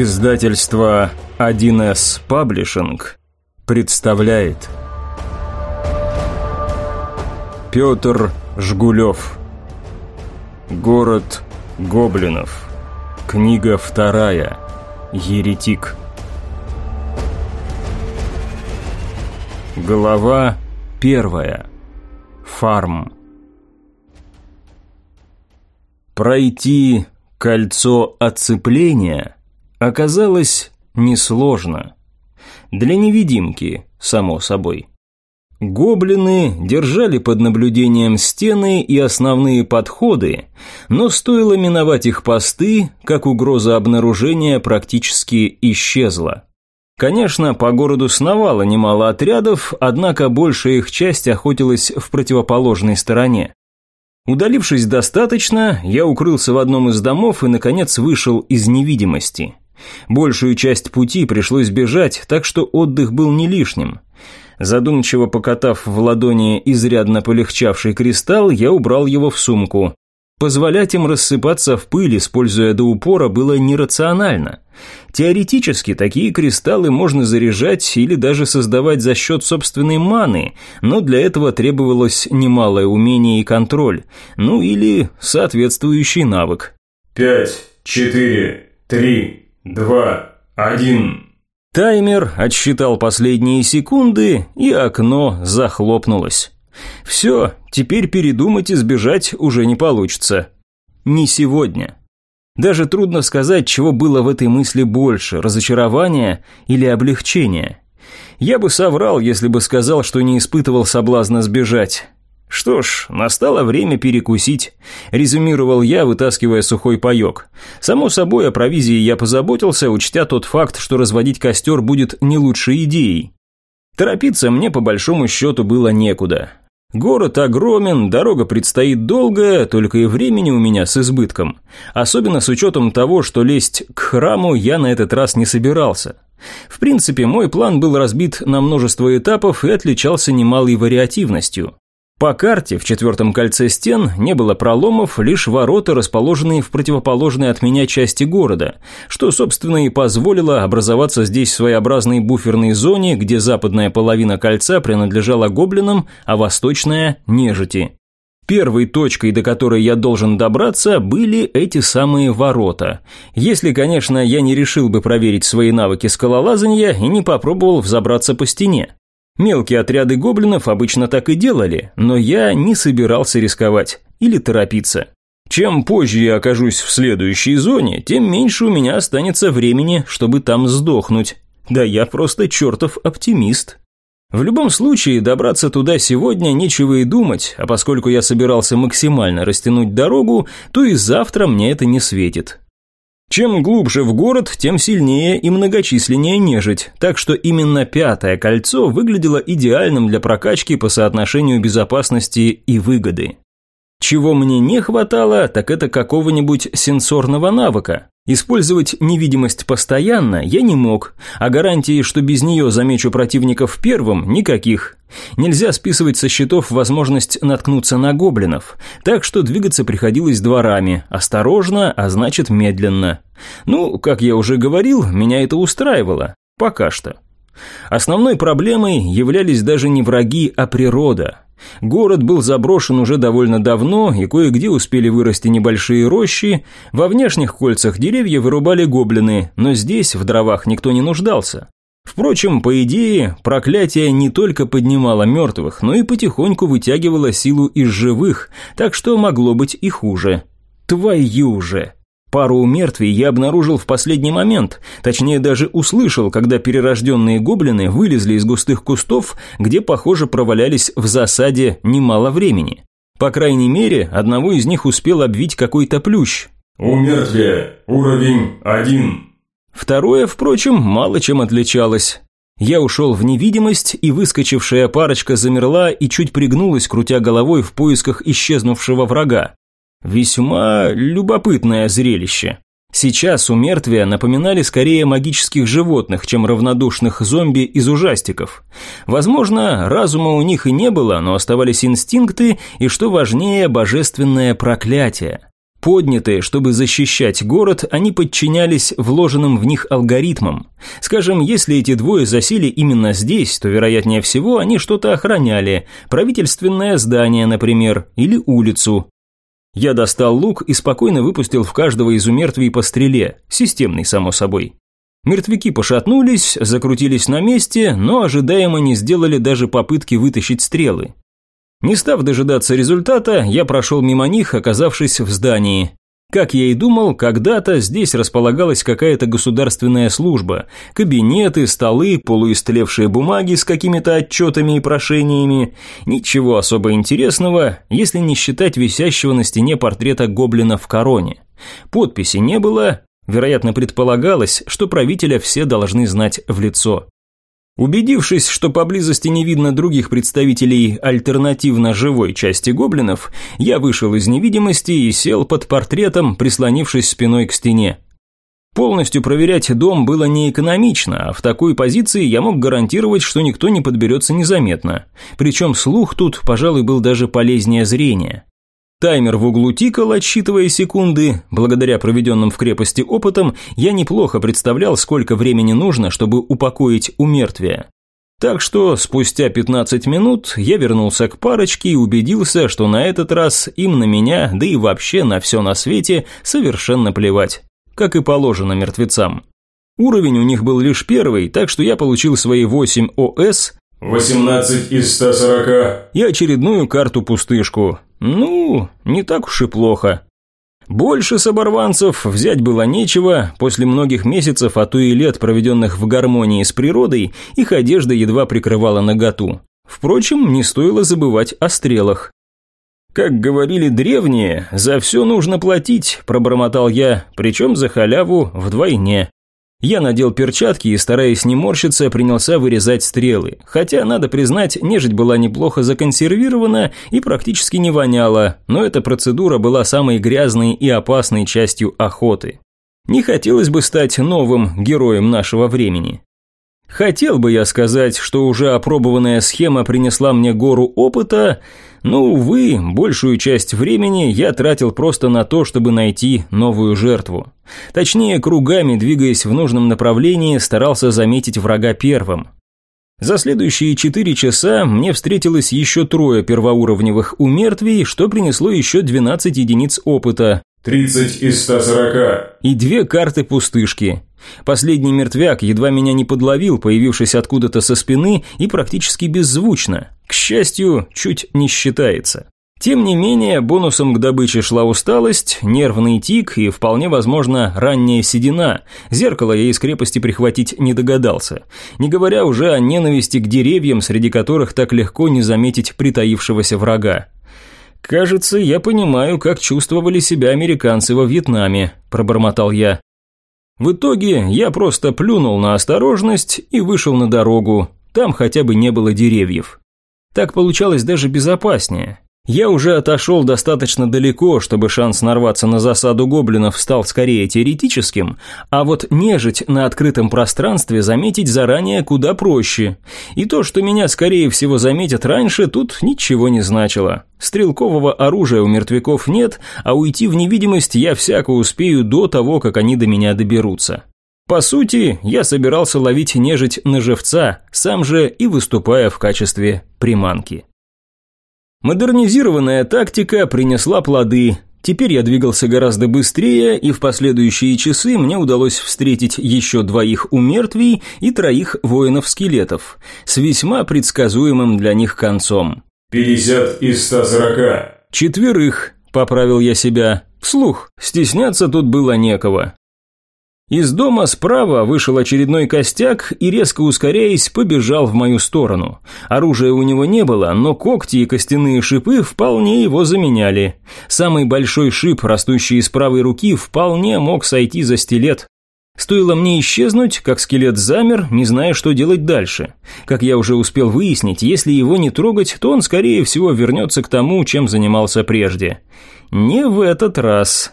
Издательство 1С Паблишинг представляет Петр Жгулев Город гоблинов Книга вторая. Еретик Глава первая. Фарм Пройти кольцо оцепления – оказалось несложно. Для невидимки, само собой. Гоблины держали под наблюдением стены и основные подходы, но стоило миновать их посты, как угроза обнаружения практически исчезла. Конечно, по городу сновало немало отрядов, однако большая их часть охотилась в противоположной стороне. Удалившись достаточно, я укрылся в одном из домов и, наконец, вышел из невидимости – Большую часть пути пришлось бежать, так что отдых был не лишним. Задумчиво покатав в ладони изрядно полегчавший кристалл, я убрал его в сумку. Позволять им рассыпаться в пыль, используя до упора, было нерационально. Теоретически такие кристаллы можно заряжать или даже создавать за счет собственной маны, но для этого требовалось немалое умение и контроль, ну или соответствующий навык. «Пять, четыре, три, два, один». Таймер отсчитал последние секунды, и окно захлопнулось. Все, теперь передумать и сбежать уже не получится. Не сегодня. Даже трудно сказать, чего было в этой мысли больше – разочарования или облегчения. Я бы соврал, если бы сказал, что не испытывал соблазна сбежать. «Что ж, настало время перекусить», – резюмировал я, вытаскивая сухой паёк. «Само собой, о провизии я позаботился, учтя тот факт, что разводить костер будет не лучшей идеей. Торопиться мне по большому счету было некуда. Город огромен, дорога предстоит долгая, только и времени у меня с избытком. Особенно с учетом того, что лезть к храму я на этот раз не собирался. В принципе, мой план был разбит на множество этапов и отличался немалой вариативностью. По карте в четвертом кольце стен не было проломов, лишь ворота, расположенные в противоположной от меня части города, что, собственно, и позволило образоваться здесь своеобразной буферной зоне, где западная половина кольца принадлежала гоблинам, а восточная – нежити. Первой точкой, до которой я должен добраться, были эти самые ворота. Если, конечно, я не решил бы проверить свои навыки скалолазания и не попробовал взобраться по стене. Мелкие отряды гоблинов обычно так и делали, но я не собирался рисковать или торопиться. Чем позже я окажусь в следующей зоне, тем меньше у меня останется времени, чтобы там сдохнуть. Да я просто чертов оптимист. В любом случае, добраться туда сегодня нечего и думать, а поскольку я собирался максимально растянуть дорогу, то и завтра мне это не светит. Чем глубже в город, тем сильнее и многочисленнее нежить, так что именно пятое кольцо выглядело идеальным для прокачки по соотношению безопасности и выгоды. Чего мне не хватало, так это какого-нибудь сенсорного навыка. Использовать невидимость постоянно я не мог, а гарантии, что без нее замечу противников первым, никаких. Нельзя списывать со счетов возможность наткнуться на гоблинов, так что двигаться приходилось дворами, осторожно, а значит медленно. Ну, как я уже говорил, меня это устраивало. Пока что. Основной проблемой являлись даже не враги, а природа. Город был заброшен уже довольно давно, и кое-где успели вырасти небольшие рощи. Во внешних кольцах деревья вырубали гоблины, но здесь в дровах никто не нуждался. Впрочем, по идее, проклятие не только поднимало мертвых, но и потихоньку вытягивало силу из живых, так что могло быть и хуже. Твою же! Пару умертвий я обнаружил в последний момент, точнее даже услышал, когда перерожденные гоблины вылезли из густых кустов, где, похоже, провалялись в засаде немало времени. По крайней мере, одного из них успел обвить какой-то плющ. «Умертвие. Уровень один». Второе, впрочем, мало чем отличалось. Я ушел в невидимость, и выскочившая парочка замерла и чуть пригнулась, крутя головой в поисках исчезнувшего врага. Весьма любопытное зрелище. Сейчас у мертвия напоминали скорее магических животных, чем равнодушных зомби из ужастиков. Возможно, разума у них и не было, но оставались инстинкты и, что важнее, божественное проклятие. Поднятые, чтобы защищать город, они подчинялись вложенным в них алгоритмам. Скажем, если эти двое засели именно здесь, то, вероятнее всего, они что-то охраняли. Правительственное здание, например, или улицу. Я достал лук и спокойно выпустил в каждого из умертвий по стреле, системный, само собой. Мертвяки пошатнулись, закрутились на месте, но ожидаемо не сделали даже попытки вытащить стрелы. Не став дожидаться результата, я прошел мимо них, оказавшись в здании. Как я и думал, когда-то здесь располагалась какая-то государственная служба. Кабинеты, столы, полуистлевшие бумаги с какими-то отчетами и прошениями. Ничего особо интересного, если не считать висящего на стене портрета гоблина в короне. Подписи не было, вероятно предполагалось, что правителя все должны знать в лицо. Убедившись, что поблизости не видно других представителей альтернативно живой части гоблинов, я вышел из невидимости и сел под портретом, прислонившись спиной к стене. Полностью проверять дом было неэкономично, а в такой позиции я мог гарантировать, что никто не подберется незаметно. Причем слух тут, пожалуй, был даже полезнее зрения. Таймер в углу тикал, отсчитывая секунды. Благодаря проведенным в крепости опытам, я неплохо представлял, сколько времени нужно, чтобы упокоить умертвие. Так что спустя 15 минут я вернулся к парочке и убедился, что на этот раз им на меня, да и вообще на все на свете, совершенно плевать. Как и положено мертвецам. Уровень у них был лишь первый, так что я получил свои 8 ОС, 18 из 140 и очередную карту-пустышку. Ну, не так уж и плохо. Больше с оборванцев взять было нечего, после многих месяцев, а то и лет, проведенных в гармонии с природой, их одежда едва прикрывала наготу. Впрочем, не стоило забывать о стрелах. «Как говорили древние, за все нужно платить», – пробормотал я, причем за халяву вдвойне. Я надел перчатки и, стараясь не морщиться, принялся вырезать стрелы. Хотя, надо признать, нежить была неплохо законсервирована и практически не воняла, но эта процедура была самой грязной и опасной частью охоты. Не хотелось бы стать новым героем нашего времени. Хотел бы я сказать, что уже опробованная схема принесла мне гору опыта, но, увы, большую часть времени я тратил просто на то, чтобы найти новую жертву. Точнее, кругами, двигаясь в нужном направлении, старался заметить врага первым. За следующие четыре часа мне встретилось еще трое первоуровневых умертвий, что принесло еще 12 единиц опыта. 30 из 140. И две карты пустышки. Последний мертвяк едва меня не подловил, появившись откуда-то со спины и практически беззвучно. К счастью, чуть не считается. Тем не менее, бонусом к добыче шла усталость, нервный тик и, вполне возможно, ранняя седина. Зеркало я из крепости прихватить не догадался. Не говоря уже о ненависти к деревьям, среди которых так легко не заметить притаившегося врага. «Кажется, я понимаю, как чувствовали себя американцы во Вьетнаме», – пробормотал я. В итоге я просто плюнул на осторожность и вышел на дорогу. Там хотя бы не было деревьев. Так получалось даже безопаснее. Я уже отошел достаточно далеко, чтобы шанс нарваться на засаду гоблинов стал скорее теоретическим, а вот нежить на открытом пространстве заметить заранее куда проще. И то, что меня скорее всего заметят раньше, тут ничего не значило. Стрелкового оружия у мертвяков нет, а уйти в невидимость я всяко успею до того, как они до меня доберутся. По сути, я собирался ловить нежить на живца, сам же и выступая в качестве приманки. Модернизированная тактика принесла плоды. Теперь я двигался гораздо быстрее, и в последующие часы мне удалось встретить еще двоих умертвий и троих воинов-скелетов, с весьма предсказуемым для них концом. «50 из 140». «Четверых», – поправил я себя. Вслух, стесняться тут было некого. Из дома справа вышел очередной костяк и, резко ускоряясь, побежал в мою сторону. Оружия у него не было, но когти и костяные шипы вполне его заменяли. Самый большой шип, растущий из правой руки, вполне мог сойти за стилет. Стоило мне исчезнуть, как скелет замер, не зная, что делать дальше. Как я уже успел выяснить, если его не трогать, то он, скорее всего, вернется к тому, чем занимался прежде. Не в этот раз.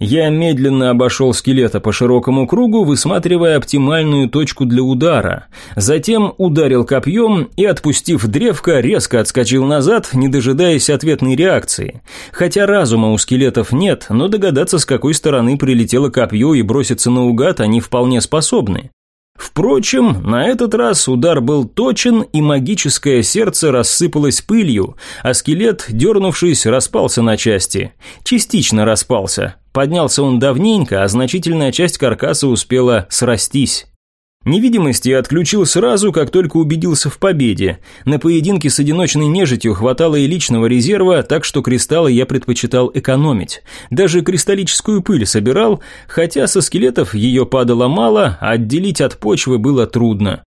Я медленно обошел скелета по широкому кругу, высматривая оптимальную точку для удара. Затем ударил копьем и, отпустив древко, резко отскочил назад, не дожидаясь ответной реакции. Хотя разума у скелетов нет, но догадаться, с какой стороны прилетело копье и броситься наугад они вполне способны. Впрочем, на этот раз удар был точен, и магическое сердце рассыпалось пылью, а скелет, дернувшись, распался на части. Частично распался. Поднялся он давненько, а значительная часть каркаса успела срастись. Невидимость я отключил сразу, как только убедился в победе. На поединке с одиночной нежитью хватало и личного резерва, так что кристаллы я предпочитал экономить. Даже кристаллическую пыль собирал, хотя со скелетов ее падало мало, а отделить от почвы было трудно.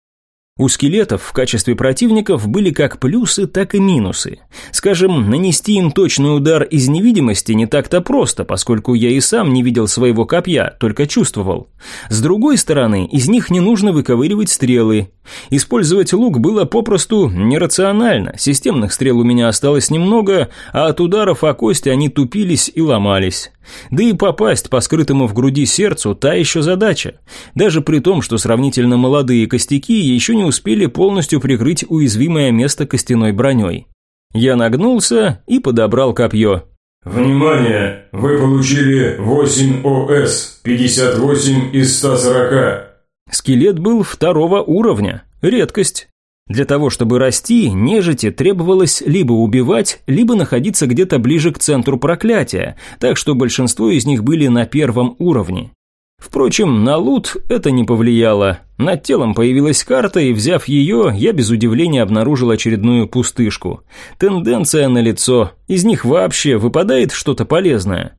У скелетов в качестве противников были как плюсы, так и минусы. Скажем, нанести им точный удар из невидимости не так-то просто, поскольку я и сам не видел своего копья, только чувствовал. С другой стороны, из них не нужно выковыривать стрелы. Использовать лук было попросту нерационально, системных стрел у меня осталось немного, а от ударов о кости они тупились и ломались. Да и попасть по скрытому в груди сердцу – та еще задача. Даже при том, что сравнительно молодые костяки еще не успели полностью прикрыть уязвимое место костяной броней. Я нагнулся и подобрал копье. «Внимание! Вы получили 8 ОС, 58 из 140». Скелет был второго уровня. Редкость. Для того, чтобы расти, нежити требовалось либо убивать, либо находиться где-то ближе к центру проклятия, так что большинство из них были на первом уровне. Впрочем, на лут это не повлияло. Над телом появилась карта, и взяв ее, я без удивления обнаружил очередную пустышку. Тенденция на лицо. Из них вообще выпадает что-то полезное.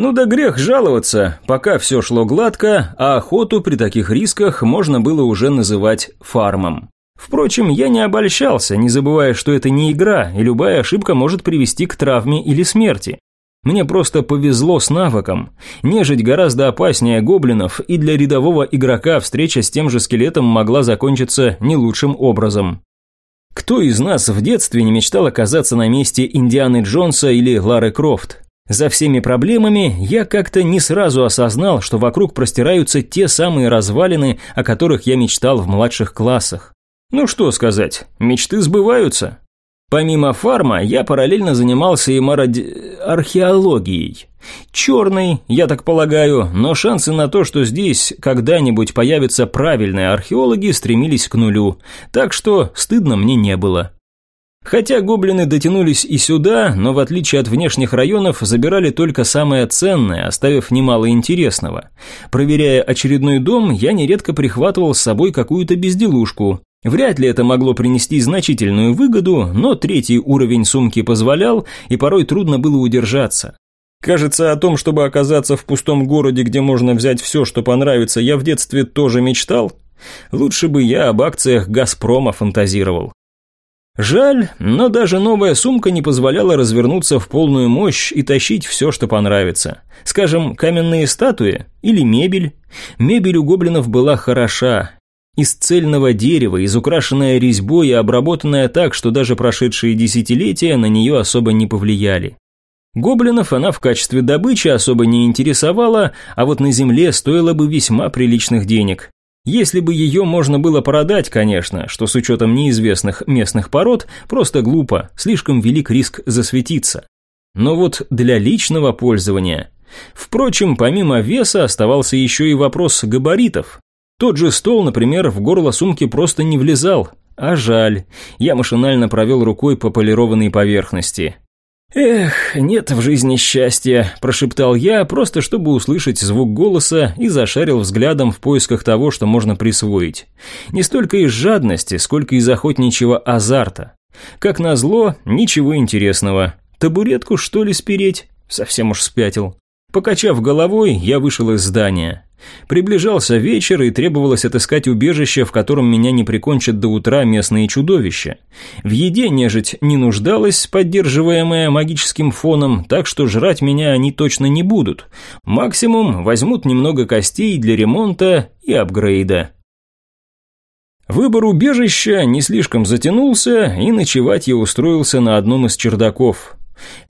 Ну да грех жаловаться, пока все шло гладко, а охоту при таких рисках можно было уже называть фармом. Впрочем, я не обольщался, не забывая, что это не игра, и любая ошибка может привести к травме или смерти. Мне просто повезло с навыком. Нежить гораздо опаснее гоблинов, и для рядового игрока встреча с тем же скелетом могла закончиться не лучшим образом. Кто из нас в детстве не мечтал оказаться на месте Индианы Джонса или Лары Крофт? За всеми проблемами я как-то не сразу осознал, что вокруг простираются те самые развалины, о которых я мечтал в младших классах. Ну что сказать, мечты сбываются. Помимо фарма, я параллельно занимался и маради... археологией. Черный, я так полагаю, но шансы на то, что здесь когда-нибудь появятся правильные археологи, стремились к нулю, так что стыдно мне не было. Хотя гоблины дотянулись и сюда, но в отличие от внешних районов забирали только самое ценное, оставив немало интересного. Проверяя очередной дом, я нередко прихватывал с собой какую-то безделушку, Вряд ли это могло принести значительную выгоду, но третий уровень сумки позволял, и порой трудно было удержаться. Кажется, о том, чтобы оказаться в пустом городе, где можно взять все, что понравится, я в детстве тоже мечтал. Лучше бы я об акциях «Газпрома» фантазировал. Жаль, но даже новая сумка не позволяла развернуться в полную мощь и тащить все, что понравится. Скажем, каменные статуи или мебель. Мебель у гоблинов была хороша, из цельного дерева, изукрашенная резьбой и обработанная так, что даже прошедшие десятилетия на нее особо не повлияли. Гоблинов она в качестве добычи особо не интересовала, а вот на земле стоила бы весьма приличных денег. Если бы ее можно было продать, конечно, что с учетом неизвестных местных пород, просто глупо, слишком велик риск засветиться. Но вот для личного пользования... Впрочем, помимо веса оставался еще и вопрос габаритов. Тот же стол, например, в горло сумки просто не влезал. А жаль. Я машинально провел рукой по полированной поверхности. «Эх, нет в жизни счастья», – прошептал я, просто чтобы услышать звук голоса и зашарил взглядом в поисках того, что можно присвоить. Не столько из жадности, сколько из охотничьего азарта. Как назло, ничего интересного. Табуретку, что ли, спереть? Совсем уж спятил. Покачав головой, я вышел из здания. Приближался вечер, и требовалось отыскать убежище, в котором меня не прикончат до утра местные чудовища. В еде нежить не нуждалась, поддерживаемая магическим фоном, так что жрать меня они точно не будут. Максимум возьмут немного костей для ремонта и апгрейда. Выбор убежища не слишком затянулся, и ночевать я устроился на одном из чердаков.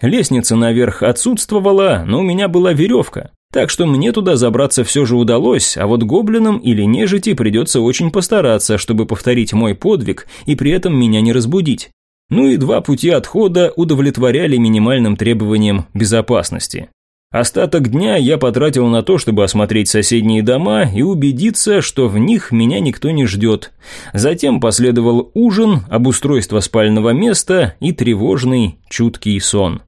Лестница наверх отсутствовала, но у меня была веревка. Так что мне туда забраться все же удалось, а вот гоблинам или нежити придется очень постараться, чтобы повторить мой подвиг и при этом меня не разбудить. Ну и два пути отхода удовлетворяли минимальным требованиям безопасности. Остаток дня я потратил на то, чтобы осмотреть соседние дома и убедиться, что в них меня никто не ждет. Затем последовал ужин, обустройство спального места и тревожный, чуткий сон.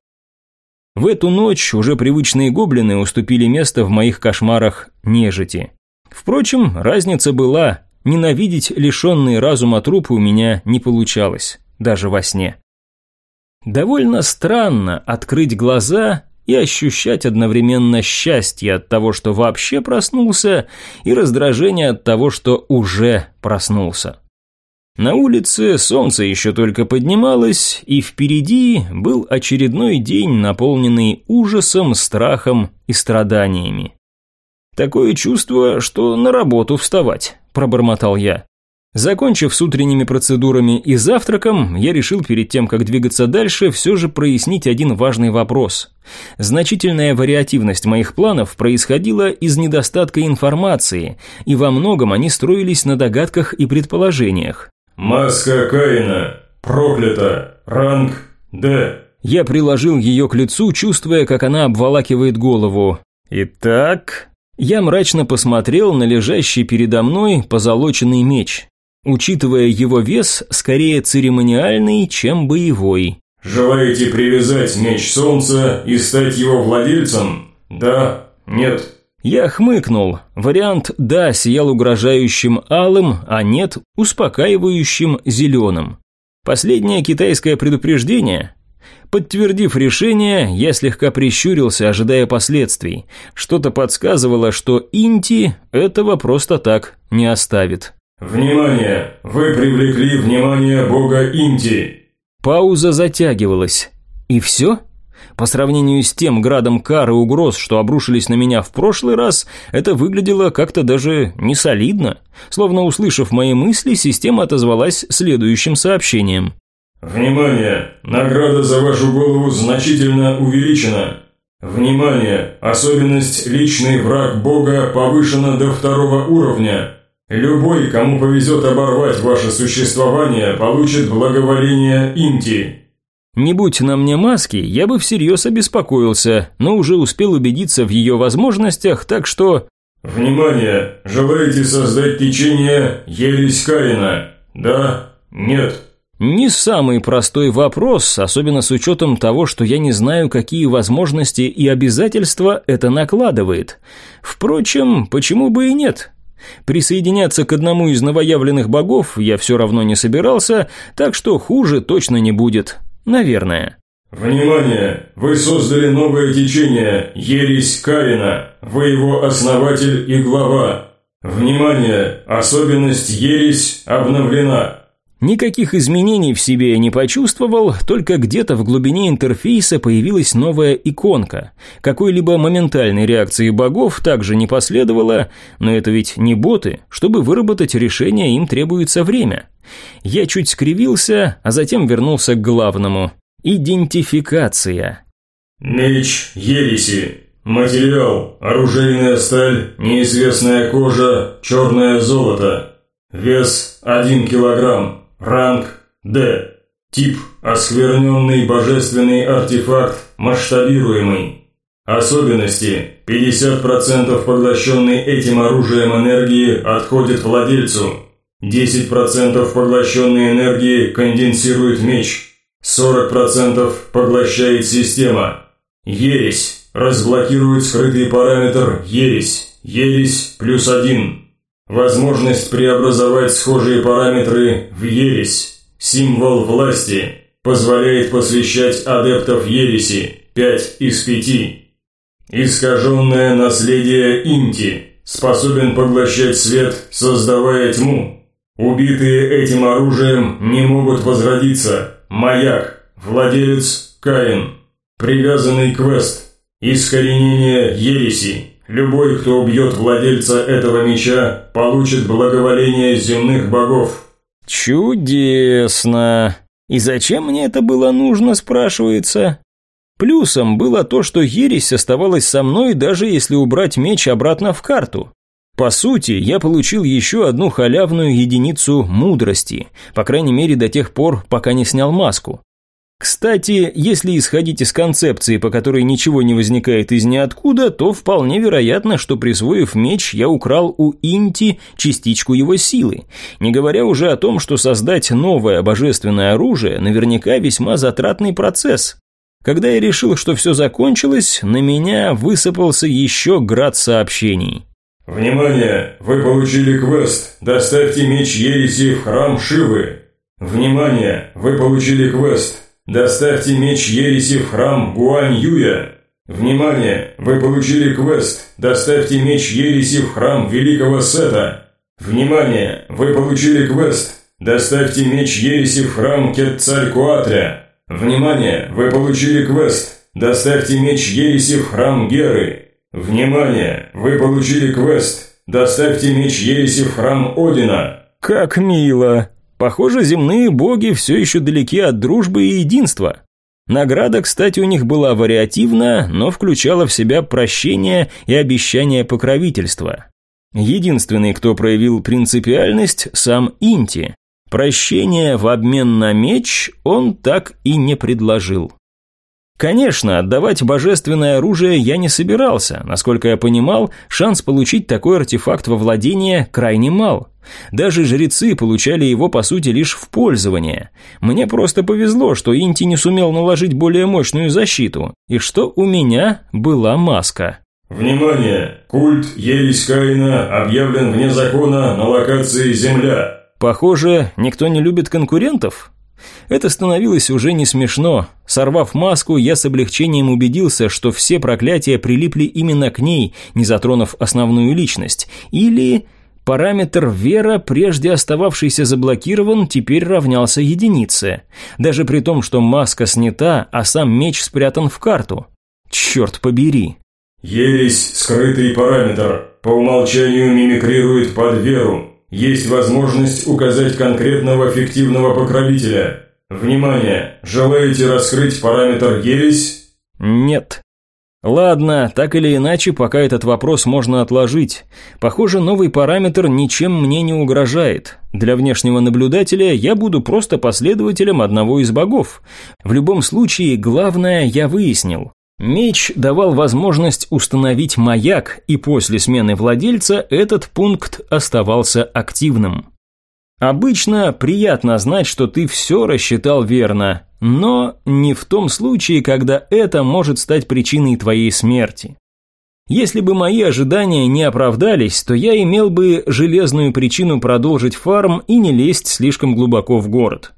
В эту ночь уже привычные гоблины уступили место в моих кошмарах нежити. Впрочем, разница была, ненавидеть лишенные разума трупы у меня не получалось, даже во сне. Довольно странно открыть глаза и ощущать одновременно счастье от того, что вообще проснулся, и раздражение от того, что уже проснулся. На улице солнце еще только поднималось, и впереди был очередной день, наполненный ужасом, страхом и страданиями. «Такое чувство, что на работу вставать», – пробормотал я. Закончив с утренними процедурами и завтраком, я решил перед тем, как двигаться дальше, все же прояснить один важный вопрос. Значительная вариативность моих планов происходила из недостатка информации, и во многом они строились на догадках и предположениях. «Маска Каина. Проклята. Ранг Д». Я приложил ее к лицу, чувствуя, как она обволакивает голову. «Итак...» Я мрачно посмотрел на лежащий передо мной позолоченный меч. Учитывая его вес, скорее церемониальный, чем боевой. «Желаете привязать меч солнца и стать его владельцем? Да? Нет?» Я хмыкнул. Вариант «да» сиял угрожающим алым, а «нет» – успокаивающим зеленым. Последнее китайское предупреждение. Подтвердив решение, я слегка прищурился, ожидая последствий. Что-то подсказывало, что Инти этого просто так не оставит. «Внимание! Вы привлекли внимание бога Инти!» Пауза затягивалась. «И все?» По сравнению с тем градом кар и угроз, что обрушились на меня в прошлый раз, это выглядело как-то даже несолидно. Словно услышав мои мысли, система отозвалась следующим сообщением. «Внимание! Награда за вашу голову значительно увеличена. Внимание! Особенность «Личный враг Бога» повышена до второго уровня. Любой, кому повезет оборвать ваше существование, получит благоволение Инти». Не будь на мне маски, я бы всерьез обеспокоился, но уже успел убедиться в ее возможностях, так что... «Внимание! Желаете создать течение Ересь Каина? Да? Нет?» Не самый простой вопрос, особенно с учетом того, что я не знаю, какие возможности и обязательства это накладывает. Впрочем, почему бы и нет? Присоединяться к одному из новоявленных богов я все равно не собирался, так что хуже точно не будет. Наверное. «Внимание! Вы создали новое течение, ересь Каина. Вы его основатель и глава. Внимание! Особенность ересь обновлена». Никаких изменений в себе я не почувствовал, только где-то в глубине интерфейса появилась новая иконка. Какой-либо моментальной реакции богов также не последовало, но это ведь не боты, чтобы выработать решение им требуется время. Я чуть скривился, а затем вернулся к главному. Идентификация. Меч Ереси. Материал. Оружейная сталь, неизвестная кожа, черное золото. Вес 1 килограмм. Ранг Д. Тип оскверненный божественный артефакт, масштабируемый. Особенности 50% поглощенной этим оружием энергии отходит владельцу. 10% поглощенной энергии конденсирует меч. 40% поглощает система. Ересь. Разблокирует скрытый параметр Ересь. Ересь плюс 1. Возможность преобразовать схожие параметры в ересь. Символ власти. Позволяет посвящать адептов ереси. 5 из 5. Искаженное наследие Инти. Способен поглощать свет, создавая тьму. Убитые этим оружием не могут возродиться. Маяк. Владелец Каин. Привязанный квест. Искоренение ереси. Любой, кто убьет владельца этого меча, получит благоволение земных богов». «Чудесно! И зачем мне это было нужно, спрашивается?» Плюсом было то, что ересь оставалась со мной, даже если убрать меч обратно в карту. По сути, я получил еще одну халявную единицу мудрости, по крайней мере до тех пор, пока не снял маску. Кстати, если исходить из концепции, по которой ничего не возникает из ниоткуда, то вполне вероятно, что присвоив меч, я украл у Инти частичку его силы. Не говоря уже о том, что создать новое божественное оружие наверняка весьма затратный процесс. Когда я решил, что все закончилось, на меня высыпался еще град сообщений. «Внимание! Вы получили квест. Доставьте меч Ереси в храм Шивы. Внимание! Вы получили квест. Доставьте меч Ереси в храм Гуань Юя. Внимание! Вы получили квест. Доставьте меч Ереси в храм Великого Сета. Внимание! Вы получили квест. Доставьте меч Ереси в храм Кетцалькуатря. Внимание! Вы получили квест. Доставьте меч Ереси в храм Геры. Внимание! Вы получили квест. Доставьте меч Ереси в храм Одина. Как мило! Похоже, земные боги все еще далеки от дружбы и единства. Награда, кстати, у них была вариативна, но включала в себя прощение и обещание покровительства. Единственный, кто проявил принципиальность, сам Инти. Прощение в обмен на меч он так и не предложил. Конечно, отдавать божественное оружие я не собирался. Насколько я понимал, шанс получить такой артефакт во владение крайне мал. Даже жрецы получали его, по сути, лишь в пользование. Мне просто повезло, что Инти не сумел наложить более мощную защиту, и что у меня была маска. Внимание! Культ Ересь Каина объявлен вне закона на локации Земля. Похоже, никто не любит конкурентов? Это становилось уже не смешно. Сорвав маску, я с облегчением убедился, что все проклятия прилипли именно к ней, не затронув основную личность. Или параметр вера, прежде остававшийся заблокирован, теперь равнялся единице. Даже при том, что маска снята, а сам меч спрятан в карту. Черт побери. Ересь – скрытый параметр. По умолчанию мимикрирует под веру. Есть возможность указать конкретного фиктивного покровителя. Внимание! Желаете раскрыть параметр «Ересь»? Нет. Ладно, так или иначе, пока этот вопрос можно отложить. Похоже, новый параметр ничем мне не угрожает. Для внешнего наблюдателя я буду просто последователем одного из богов. В любом случае, главное я выяснил. Меч давал возможность установить маяк, и после смены владельца этот пункт оставался активным. Обычно приятно знать, что ты все рассчитал верно, но не в том случае, когда это может стать причиной твоей смерти. Если бы мои ожидания не оправдались, то я имел бы железную причину продолжить фарм и не лезть слишком глубоко в город.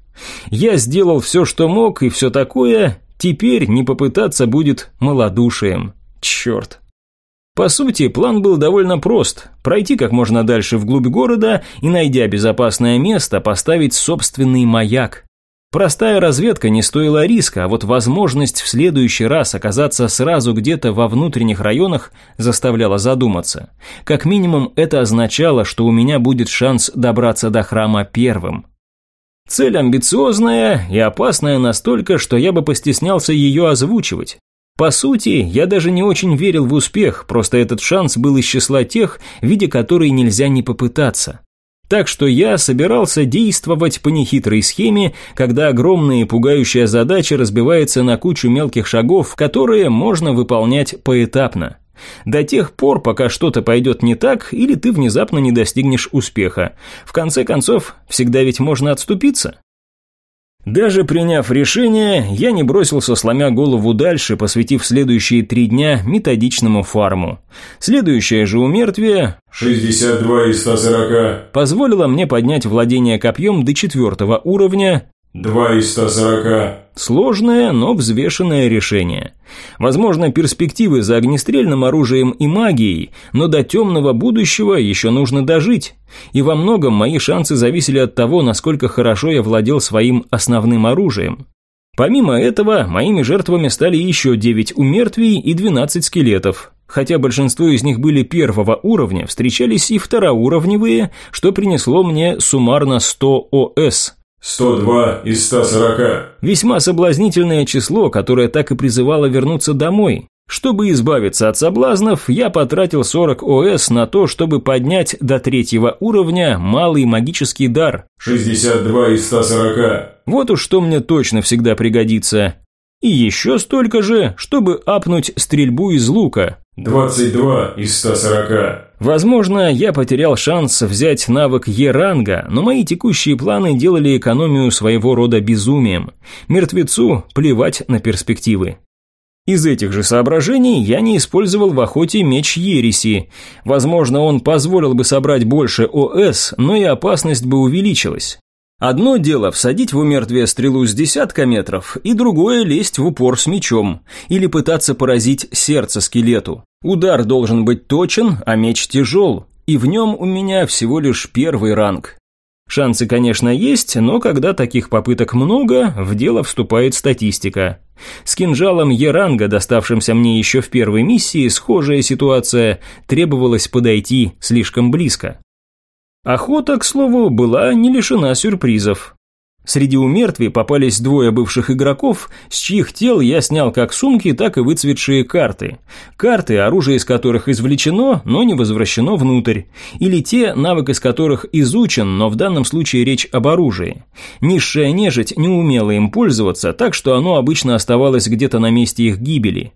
Я сделал все, что мог, и все такое, Теперь не попытаться будет малодушием. Черт. По сути, план был довольно прост. Пройти как можно дальше вглубь города и, найдя безопасное место, поставить собственный маяк. Простая разведка не стоила риска, а вот возможность в следующий раз оказаться сразу где-то во внутренних районах заставляла задуматься. Как минимум, это означало, что у меня будет шанс добраться до храма первым. Цель амбициозная и опасная настолько, что я бы постеснялся ее озвучивать. По сути, я даже не очень верил в успех, просто этот шанс был из числа тех, в виде которой нельзя не попытаться. Так что я собирался действовать по нехитрой схеме, когда огромная и пугающая задача разбивается на кучу мелких шагов, которые можно выполнять поэтапно. До тех пор, пока что-то пойдет не так, или ты внезапно не достигнешь успеха. В конце концов, всегда ведь можно отступиться. Даже приняв решение, я не бросился, сломя голову дальше, посвятив следующие три дня методичному фарму. Следующее же умертвие 62 из 140 позволило мне поднять владение копьем до четвертого уровня 2 из 140. Сложное, но взвешенное решение. Возможно, перспективы за огнестрельным оружием и магией, но до темного будущего еще нужно дожить. И во многом мои шансы зависели от того, насколько хорошо я владел своим основным оружием. Помимо этого, моими жертвами стали еще 9 умертвий и 12 скелетов. Хотя большинство из них были первого уровня, встречались и второуровневые, что принесло мне суммарно 100 ОС. 102 из 140. Весьма соблазнительное число, которое так и призывало вернуться домой. Чтобы избавиться от соблазнов, я потратил 40 ОС на то, чтобы поднять до третьего уровня малый магический дар. 62 из 140. Вот уж что мне точно всегда пригодится. И еще столько же, чтобы апнуть стрельбу из лука. 22 из 140. Возможно, я потерял шанс взять навык Е-ранга, но мои текущие планы делали экономию своего рода безумием. Мертвецу плевать на перспективы. Из этих же соображений я не использовал в охоте меч Ереси. Возможно, он позволил бы собрать больше ОС, но и опасность бы увеличилась. Одно дело всадить в умертвие стрелу с десятка метров, и другое лезть в упор с мечом, или пытаться поразить сердце скелету. Удар должен быть точен, а меч тяжел, и в нем у меня всего лишь первый ранг. Шансы, конечно, есть, но когда таких попыток много, в дело вступает статистика. С кинжалом Еранга, доставшимся мне еще в первой миссии, схожая ситуация, требовалось подойти слишком близко. Охота, к слову, была не лишена сюрпризов. Среди умертвий попались двое бывших игроков, с чьих тел я снял как сумки, так и выцветшие карты. Карты, оружие из которых извлечено, но не возвращено внутрь. Или те, навык из которых изучен, но в данном случае речь об оружии. Низшая нежить не умела им пользоваться, так что оно обычно оставалось где-то на месте их гибели.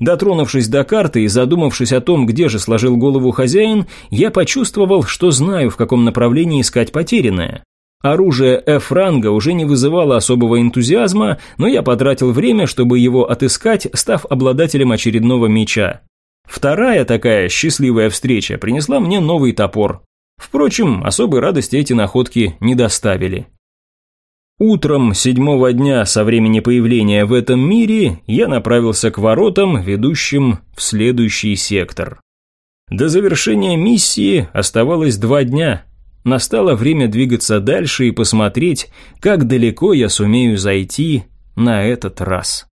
Дотронувшись до карты и задумавшись о том, где же сложил голову хозяин, я почувствовал, что знаю, в каком направлении искать потерянное. Оружие F-ранга уже не вызывало особого энтузиазма, но я потратил время, чтобы его отыскать, став обладателем очередного меча. Вторая такая счастливая встреча принесла мне новый топор. Впрочем, особой радости эти находки не доставили. Утром седьмого дня со времени появления в этом мире я направился к воротам, ведущим в следующий сектор. До завершения миссии оставалось два дня – Настало время двигаться дальше и посмотреть, как далеко я сумею зайти на этот раз.